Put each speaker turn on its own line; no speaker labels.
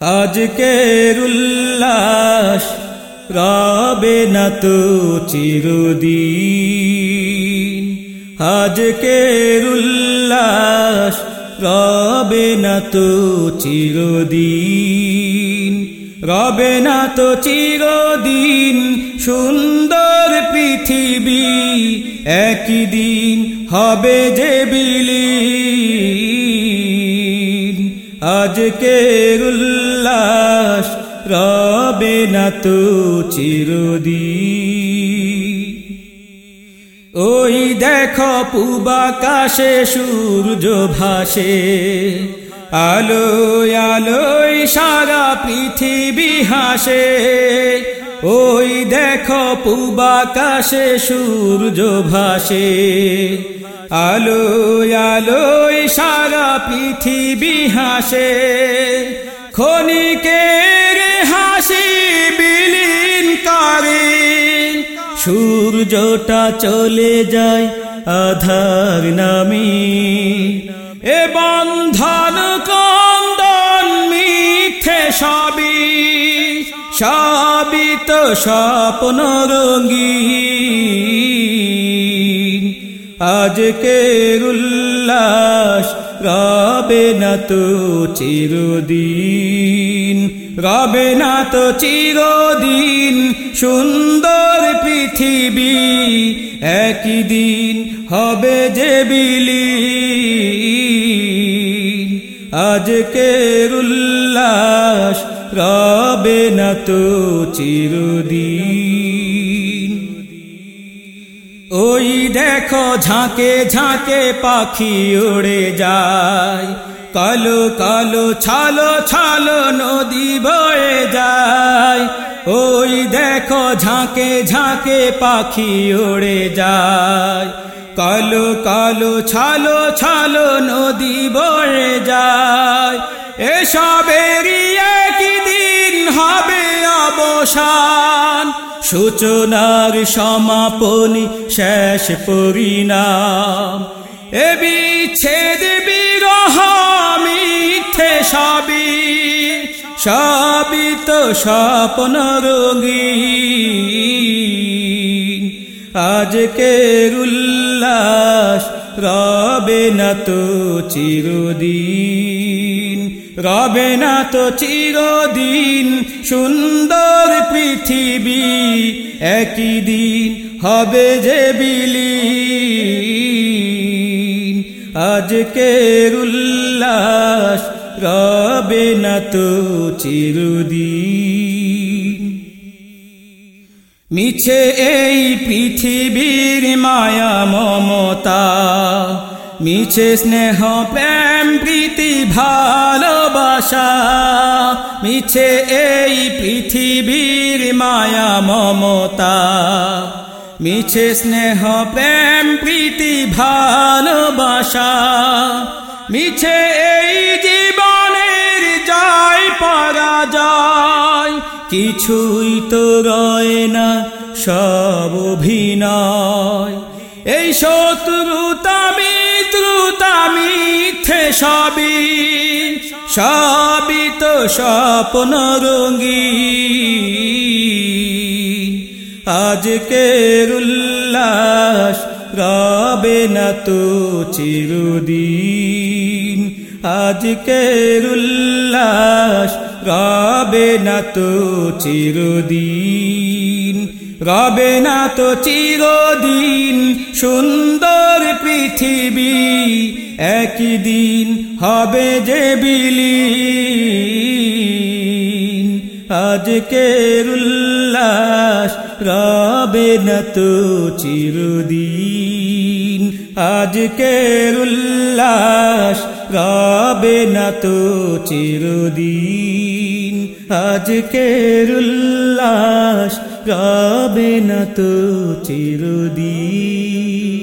আজকের উল্লাস রবে না তো চিরদিন। আজকের উল্লাস রবে না তো চিরদিন। রবে না তো চিরদিন সুন্দর পৃথিবী একই দিন হবে যে বিলি আজকের উল্লাস রবে না তো চিরদি ওই দেখো পুবাকাশে সূর্য ভাসে, আলোয় আলোয় সারা পৃথিবী হাসে। ওই দেখো পুবাকাশে সূর্য ভাসে, আলোয় আলোয় সারা পৃথিবী হাসে। ক্ষণিকের হাসি বিলীন করে। সূর্যটা চলে যায় আধার নামি। এ বন্ধন কন্দন মিথ্যে সবই। সবই তো স্বপ্ন রঙ্গী আজকের উল্লাস রবে না তো চিরদিন, রবে না তো চিরদিন সুন্দর পৃথিবী একই দিন হবে যে বিলি আজকের উল্লাস রবে না তো চিরদিন। ওই দেখো ঝাঁকে ঝাঁকে পাখি উড়ে যায়। কালো কালো ছালো ছালো নদী বয়ে যায়। ওই দেখো ঝাঁকে ঝাঁকে পাখি উড়ে যায়। কালো কালো ছালো ছালো নদী বয়ে যায়। এসবেরই একই দিন হবে অবসান। সূচনার সমাপনী শেষ পরিণাম। এ বিচ্ছেদ বিরহ মিথ্যে সবই সবই তো স্বপ্ন রোগী আজকের উল্লাস রবে না তো চিরদিন, রবে না তো চিরদিন সুন্দর পৃথিবী, একই দিন হবে যে বিলি আজকের উল্লাস রবে না তো চিরদিন। মিছে এই পৃথিবীর মায়া, মমতা, মিছে স্নেহ, প্রেম, প্রীতি ভালোবাসা মিছে এই পৃথিবীর মায়া, মমতা। মিছে স্নেহ, প্রেম, প্রীতি, ভালোবাসা। মিছে এই জীবনের যায় পরাজয়। কিছুই তো রয় না, সব অভিনয়। এই শত্রুতা, মিত্রুতা, মিথ্যে সবই সবই তো স্বপ্ন রঙ্গী আজকের উল্লাস রবে না তো চিরদিন। আজকের উল্লাস রবে না তো চিরদিন। রবে না তো চিরদিন, সুন্দর পৃথিবী, একই দিন হবে যে বিলি আজকের উল্লাস রবে না তো চিরদিন। আজকের উল্লাস রবে না তো চিরদিন। আজকের উল্লাস রবে না তো চিরদিন।